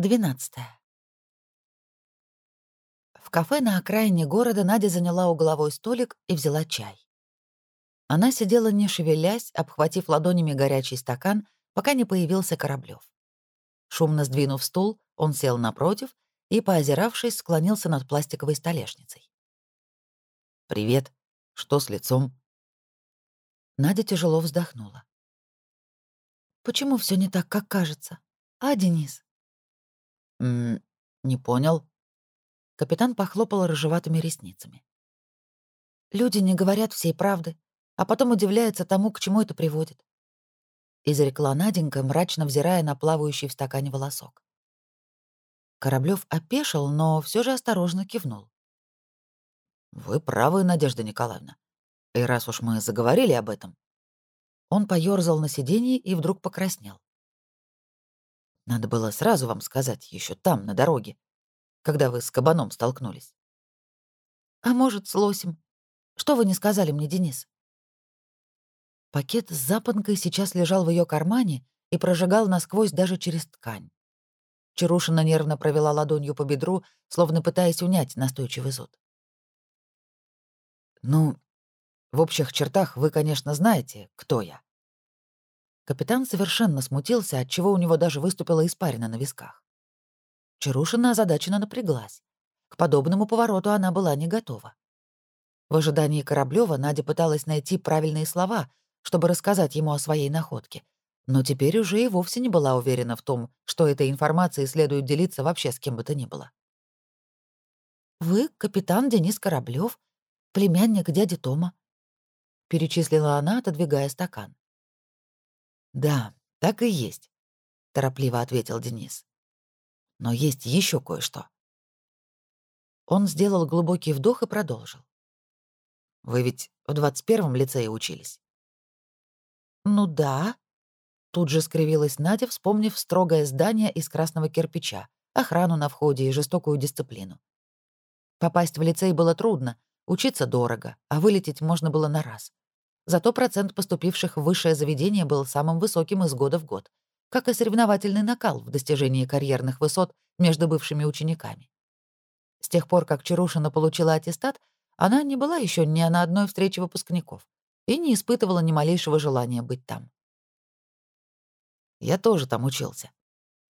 12. В кафе на окраине города Надя заняла угловой столик и взяла чай. Она сидела не шевелясь, обхватив ладонями горячий стакан, пока не появился Кораблёв. Шумно сдвинув стул, он сел напротив и, поозиравшись, склонился над пластиковой столешницей. «Привет. Что с лицом?» Надя тяжело вздохнула. «Почему все не так, как кажется? А, Денис?» «М не понял». Капитан похлопал рыжеватыми ресницами. «Люди не говорят всей правды, а потом удивляются тому, к чему это приводит», — изрекла Наденька, мрачно взирая на плавающий в стакане волосок. Кораблёв опешил, но все же осторожно кивнул. «Вы правы, Надежда Николаевна. И раз уж мы заговорили об этом...» Он поёрзал на сиденье и вдруг покраснел. Надо было сразу вам сказать, еще там, на дороге, когда вы с кабаном столкнулись. А может, с лосем? Что вы не сказали мне, Денис? Пакет с запонкой сейчас лежал в ее кармане и прожигал насквозь даже через ткань. Чарушина нервно провела ладонью по бедру, словно пытаясь унять настойчивый зуд. «Ну, в общих чертах вы, конечно, знаете, кто я. Капитан совершенно смутился, отчего у него даже выступила испарина на висках. Чарушина озадаченно напряглась. К подобному повороту она была не готова. В ожидании Кораблёва Надя пыталась найти правильные слова, чтобы рассказать ему о своей находке, но теперь уже и вовсе не была уверена в том, что этой информацией следует делиться вообще с кем бы то ни было. «Вы капитан Денис Кораблёв, племянник дяди Тома», — перечислила она, отодвигая стакан. «Да, так и есть», — торопливо ответил Денис. «Но есть еще кое-что». Он сделал глубокий вдох и продолжил. «Вы ведь в 21-м лицее учились?» «Ну да», — тут же скривилась Надя, вспомнив строгое здание из красного кирпича, охрану на входе и жестокую дисциплину. Попасть в лицей было трудно, учиться дорого, а вылететь можно было на раз. Зато процент поступивших в высшее заведение был самым высоким из года в год, как и соревновательный накал в достижении карьерных высот между бывшими учениками. С тех пор, как Чарушина получила аттестат, она не была еще ни на одной встрече выпускников и не испытывала ни малейшего желания быть там. «Я тоже там учился.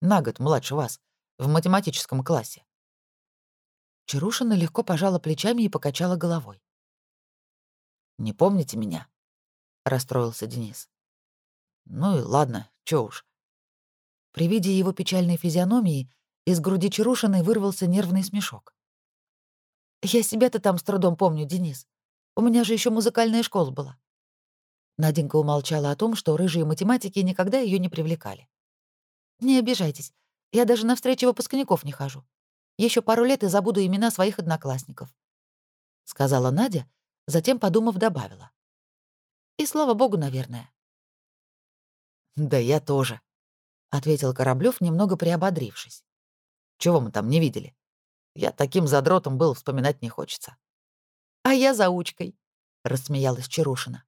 На год младше вас, в математическом классе». Чарушина легко пожала плечами и покачала головой. «Не помните меня?» — расстроился Денис. «Ну и ладно, чё уж». При виде его печальной физиономии из груди Чарушиной вырвался нервный смешок. «Я себя-то там с трудом помню, Денис. У меня же еще музыкальная школа была». Наденька умолчала о том, что рыжие математики никогда ее не привлекали. «Не обижайтесь, я даже на встречи выпускников не хожу. Еще пару лет и забуду имена своих одноклассников», — сказала Надя, затем, подумав, добавила. И слава богу, наверное. «Да я тоже», — ответил Кораблёв, немного приободрившись. «Чего мы там не видели? Я таким задротом был, вспоминать не хочется». «А я заучкой», — рассмеялась Чарушина.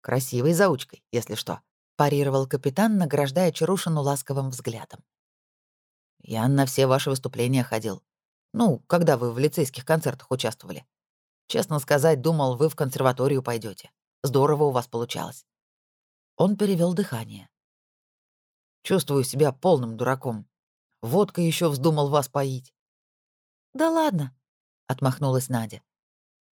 «Красивой заучкой, если что», — парировал капитан, награждая Чарушину ласковым взглядом. «Я на все ваши выступления ходил. Ну, когда вы в лицейских концертах участвовали. Честно сказать, думал, вы в консерваторию пойдете. Здорово у вас получалось. Он перевел дыхание. Чувствую себя полным дураком. Водка еще вздумал вас поить. Да ладно, отмахнулась Надя.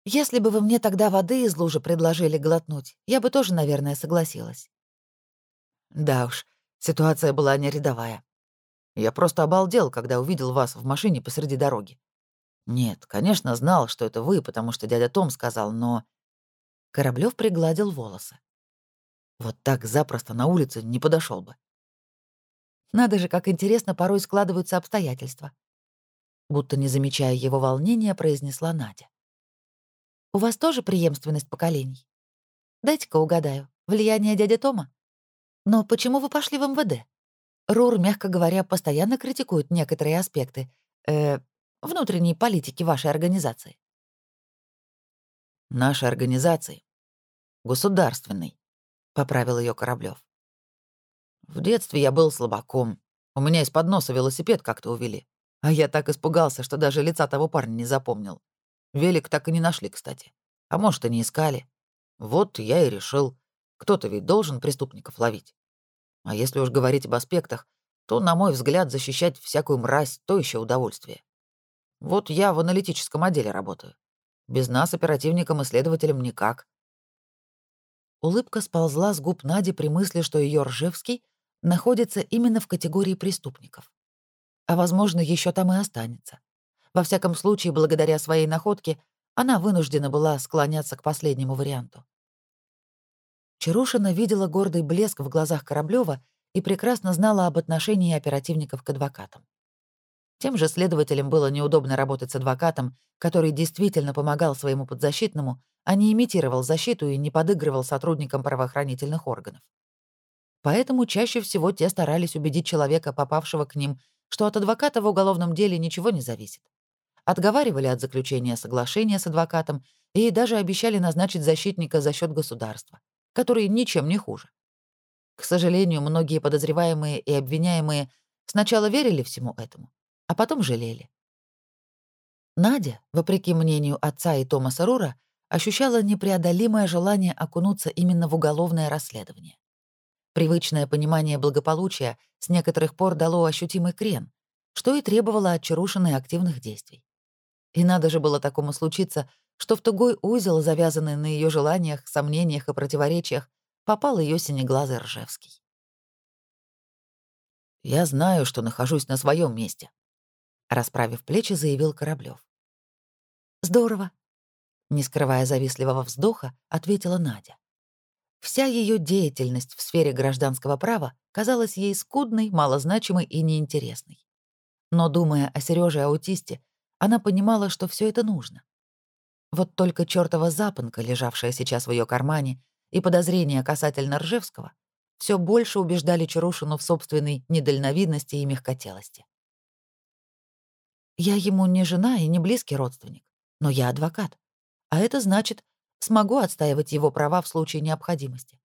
Если бы вы мне тогда воды из лужи предложили глотнуть, я бы тоже, наверное, согласилась. Да уж, ситуация была не рядовая. Я просто обалдел, когда увидел вас в машине посреди дороги. Нет, конечно, знал, что это вы, потому что дядя Том сказал, но Кораблёв пригладил волосы. Вот так запросто на улице не подошел бы. Надо же, как интересно порой складываются обстоятельства. Будто не замечая его волнения, произнесла Надя. «У вас тоже преемственность поколений? Дайте-ка угадаю, влияние дяди Тома? Но почему вы пошли в МВД? РУР, мягко говоря, постоянно критикует некоторые аспекты э, внутренней политики вашей организации. Нашей организации государственный», — поправил ее Кораблев. «В детстве я был слабаком, У меня из-под носа велосипед как-то увели. А я так испугался, что даже лица того парня не запомнил. Велик так и не нашли, кстати. А может, и не искали. Вот я и решил. Кто-то ведь должен преступников ловить. А если уж говорить об аспектах, то, на мой взгляд, защищать всякую мразь — то еще удовольствие. Вот я в аналитическом отделе работаю. Без нас, оперативникам и следователям, никак. Улыбка сползла с губ Нади при мысли, что ее Ржевский находится именно в категории преступников. А, возможно, еще там и останется. Во всяком случае, благодаря своей находке, она вынуждена была склоняться к последнему варианту. Чарушина видела гордый блеск в глазах Кораблёва и прекрасно знала об отношении оперативников к адвокатам. Тем же следователям было неудобно работать с адвокатом, который действительно помогал своему подзащитному, а не имитировал защиту и не подыгрывал сотрудникам правоохранительных органов. Поэтому чаще всего те старались убедить человека, попавшего к ним, что от адвоката в уголовном деле ничего не зависит. Отговаривали от заключения соглашения с адвокатом и даже обещали назначить защитника за счет государства, который ничем не хуже. К сожалению, многие подозреваемые и обвиняемые сначала верили всему этому, а потом жалели. Надя, вопреки мнению отца и Томаса Рура, ощущала непреодолимое желание окунуться именно в уголовное расследование. Привычное понимание благополучия с некоторых пор дало ощутимый крен, что и требовало от активных действий. И надо же было такому случиться, что в тугой узел, завязанный на ее желаниях, сомнениях и противоречиях, попал ее синеглазый Ржевский. «Я знаю, что нахожусь на своем месте», — расправив плечи, заявил Кораблев. «Здорово», — не скрывая завистливого вздоха, ответила Надя. Вся ее деятельность в сфере гражданского права казалась ей скудной, малозначимой и неинтересной. Но, думая о Сереже аутисте, она понимала, что все это нужно. Вот только чертова запонка, лежавшая сейчас в ее кармане, и подозрения касательно Ржевского все больше убеждали Чарушину в собственной недальновидности и мягкотелости. «Я ему не жена и не близкий родственник, но я адвокат. А это значит, смогу отстаивать его права в случае необходимости.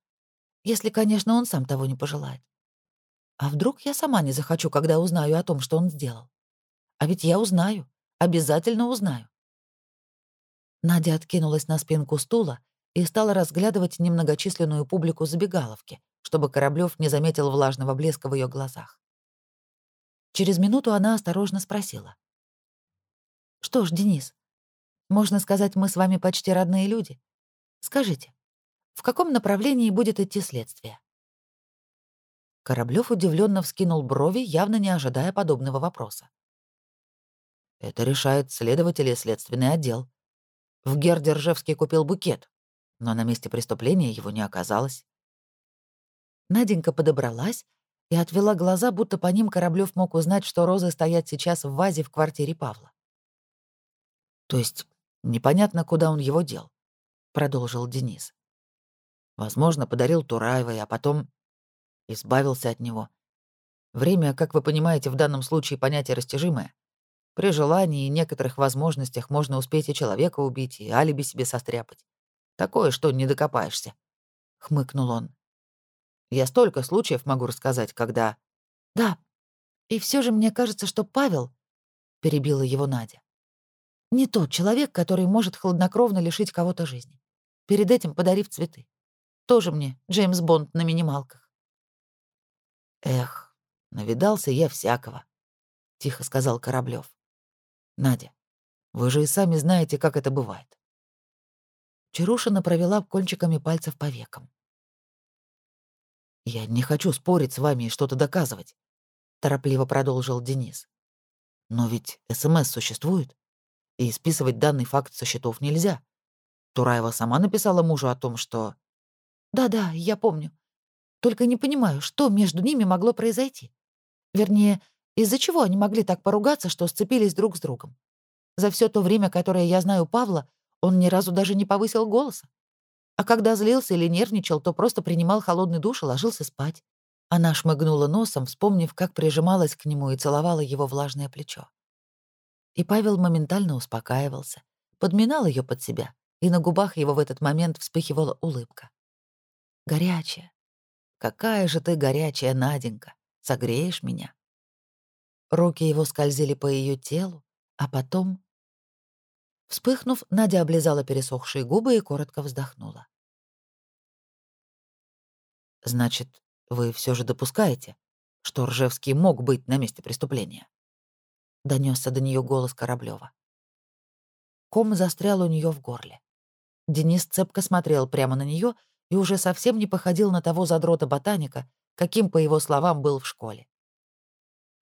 Если, конечно, он сам того не пожелает. А вдруг я сама не захочу, когда узнаю о том, что он сделал? А ведь я узнаю, обязательно узнаю. Надя откинулась на спинку стула и стала разглядывать немногочисленную публику забегаловки, чтобы Кораблёв не заметил влажного блеска в ее глазах. Через минуту она осторожно спросила. «Что ж, Денис, можно сказать, мы с вами почти родные люди. Скажите, в каком направлении будет идти следствие?» Кораблёв удивленно вскинул брови, явно не ожидая подобного вопроса. «Это решает следователь и следственный отдел. В Гердержевске купил букет, но на месте преступления его не оказалось». Наденька подобралась и отвела глаза, будто по ним Кораблёв мог узнать, что розы стоят сейчас в вазе в квартире Павла. «То есть Непонятно, куда он его дел, продолжил Денис. Возможно, подарил Тураевой, а потом избавился от него. Время, как вы понимаете, в данном случае понятие растяжимое. При желании и некоторых возможностях можно успеть и человека убить, и алиби себе состряпать. Такое, что не докопаешься», — хмыкнул он. «Я столько случаев могу рассказать, когда...» «Да, и все же мне кажется, что Павел...» — перебила его Надя. Не тот человек, который может хладнокровно лишить кого-то жизни. Перед этим подарив цветы. Тоже мне Джеймс Бонд на минималках. «Эх, навидался я всякого», — тихо сказал Кораблёв. «Надя, вы же и сами знаете, как это бывает». Чарушина провела кончиками пальцев по векам. «Я не хочу спорить с вами и что-то доказывать», — торопливо продолжил Денис. «Но ведь СМС существует и списывать данный факт со счетов нельзя. Тураева сама написала мужу о том, что... «Да-да, я помню. Только не понимаю, что между ними могло произойти. Вернее, из-за чего они могли так поругаться, что сцепились друг с другом. За все то время, которое я знаю Павла, он ни разу даже не повысил голоса. А когда злился или нервничал, то просто принимал холодный душ и ложился спать. Она шмыгнула носом, вспомнив, как прижималась к нему и целовала его влажное плечо. И Павел моментально успокаивался, подминал ее под себя, и на губах его в этот момент вспыхивала улыбка. «Горячая. Какая же ты горячая, Наденька. Согреешь меня?» Руки его скользили по ее телу, а потом... Вспыхнув, Надя облизала пересохшие губы и коротко вздохнула. «Значит, вы все же допускаете, что Ржевский мог быть на месте преступления?» — донесся до нее голос Кораблева. Ком застрял у нее в горле. Денис цепко смотрел прямо на нее и уже совсем не походил на того задрота-ботаника, каким, по его словам, был в школе.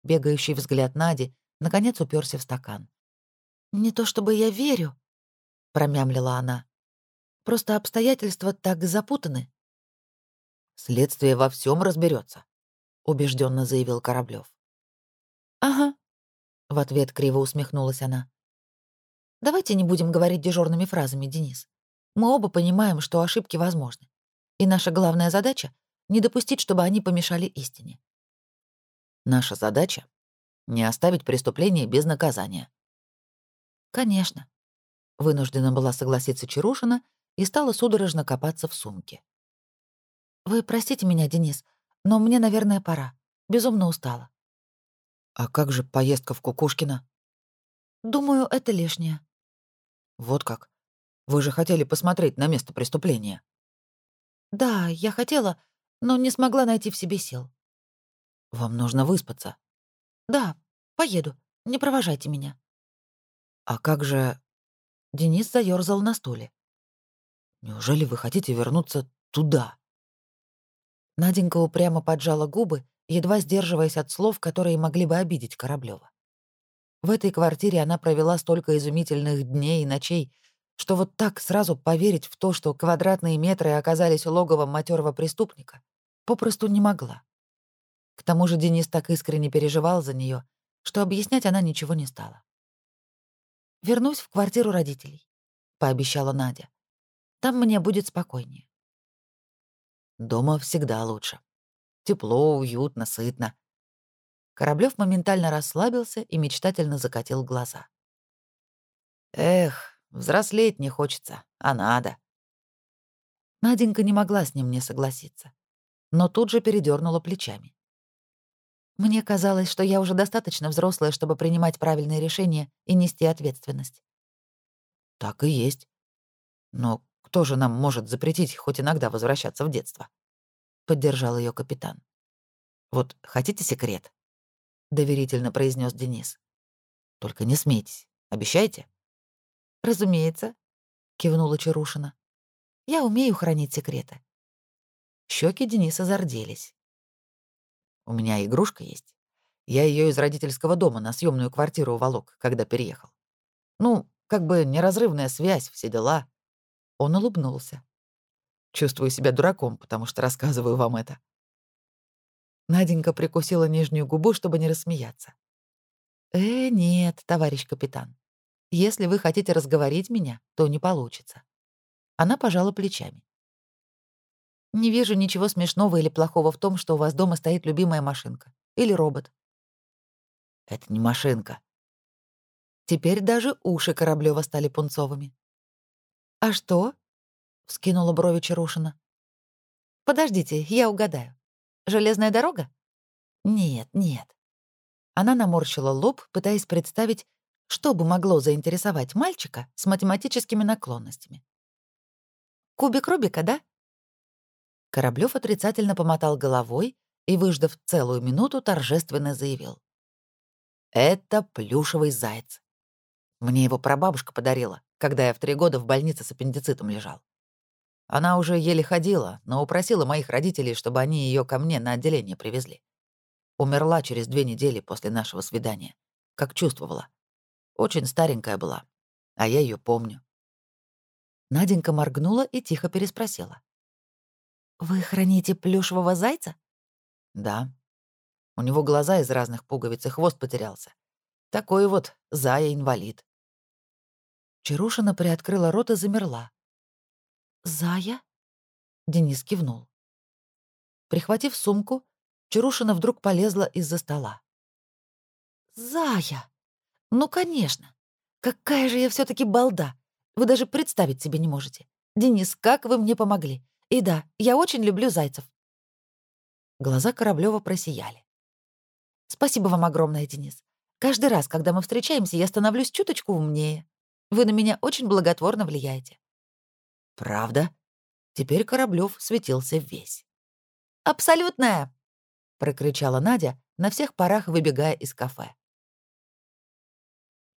Бегающий взгляд Нади наконец уперся в стакан. «Не то чтобы я верю», — промямлила она. «Просто обстоятельства так запутаны». «Следствие во всем разберется, убежденно заявил Кораблев. «Ага», — в ответ криво усмехнулась она. «Давайте не будем говорить дежурными фразами, Денис. Мы оба понимаем, что ошибки возможны. И наша главная задача — не допустить, чтобы они помешали истине. Наша задача — не оставить преступление без наказания. Конечно. Вынуждена была согласиться Чарушина и стала судорожно копаться в сумке. «Вы простите меня, Денис, но мне, наверное, пора. Безумно устала». «А как же поездка в Кукушкино?» «Думаю, это лишнее». «Вот как? Вы же хотели посмотреть на место преступления». «Да, я хотела, но не смогла найти в себе сил. Вам нужно выспаться. Да, поеду. Не провожайте меня. А как же... Денис заёрзал на стуле. Неужели вы хотите вернуться туда? Наденька упрямо поджала губы, едва сдерживаясь от слов, которые могли бы обидеть Кораблёва. В этой квартире она провела столько изумительных дней и ночей, что вот так сразу поверить в то, что квадратные метры оказались логовом матерого преступника, попросту не могла. К тому же Денис так искренне переживал за нее, что объяснять она ничего не стала. «Вернусь в квартиру родителей», — пообещала Надя. «Там мне будет спокойнее». «Дома всегда лучше. Тепло, уютно, сытно». Кораблёв моментально расслабился и мечтательно закатил глаза. «Эх, взрослеть не хочется, а надо». Наденька не могла с ним не согласиться, но тут же передернула плечами. Мне казалось, что я уже достаточно взрослая, чтобы принимать правильные решения и нести ответственность. Так и есть. Но кто же нам может запретить хоть иногда возвращаться в детство? Поддержал ее капитан. Вот хотите секрет? Доверительно произнес Денис. Только не смейтесь. Обещайте? Разумеется, кивнула Чарушина. Я умею хранить секреты. Щеки Дениса зарделись. У меня игрушка есть. Я ее из родительского дома на съемную квартиру уволок, когда переехал. Ну, как бы неразрывная связь, все дела. Он улыбнулся. Чувствую себя дураком, потому что рассказываю вам это. Наденька прикусила нижнюю губу, чтобы не рассмеяться. «Э, нет, товарищ капитан. Если вы хотите разговорить меня, то не получится». Она пожала плечами. Не вижу ничего смешного или плохого в том, что у вас дома стоит любимая машинка. Или робот. Это не машинка. Теперь даже уши Кораблёва стали пунцовыми. «А что?» — вскинула брови Чарушина. «Подождите, я угадаю. Железная дорога?» «Нет, нет». Она наморщила лоб, пытаясь представить, что бы могло заинтересовать мальчика с математическими наклонностями. «Кубик Рубика, да?» Кораблёв отрицательно помотал головой и, выждав целую минуту, торжественно заявил. «Это плюшевый заяц. Мне его прабабушка подарила, когда я в три года в больнице с аппендицитом лежал. Она уже еле ходила, но упросила моих родителей, чтобы они ее ко мне на отделение привезли. Умерла через две недели после нашего свидания, как чувствовала. Очень старенькая была, а я ее помню. Наденька моргнула и тихо переспросила. «Вы храните плюшевого зайца?» «Да. У него глаза из разных пуговиц и хвост потерялся. Такой вот зая-инвалид». Чарушина приоткрыла рот и замерла. «Зая?» — Денис кивнул. Прихватив сумку, Чарушина вдруг полезла из-за стола. «Зая! Ну, конечно! Какая же я все таки балда! Вы даже представить себе не можете. Денис, как вы мне помогли! И да, я очень люблю зайцев. Глаза Кораблёва просияли. Спасибо вам огромное, Денис. Каждый раз, когда мы встречаемся, я становлюсь чуточку умнее. Вы на меня очень благотворно влияете». «Правда?» Теперь Кораблёв светился весь. «Абсолютная!» — прокричала Надя, на всех парах выбегая из кафе.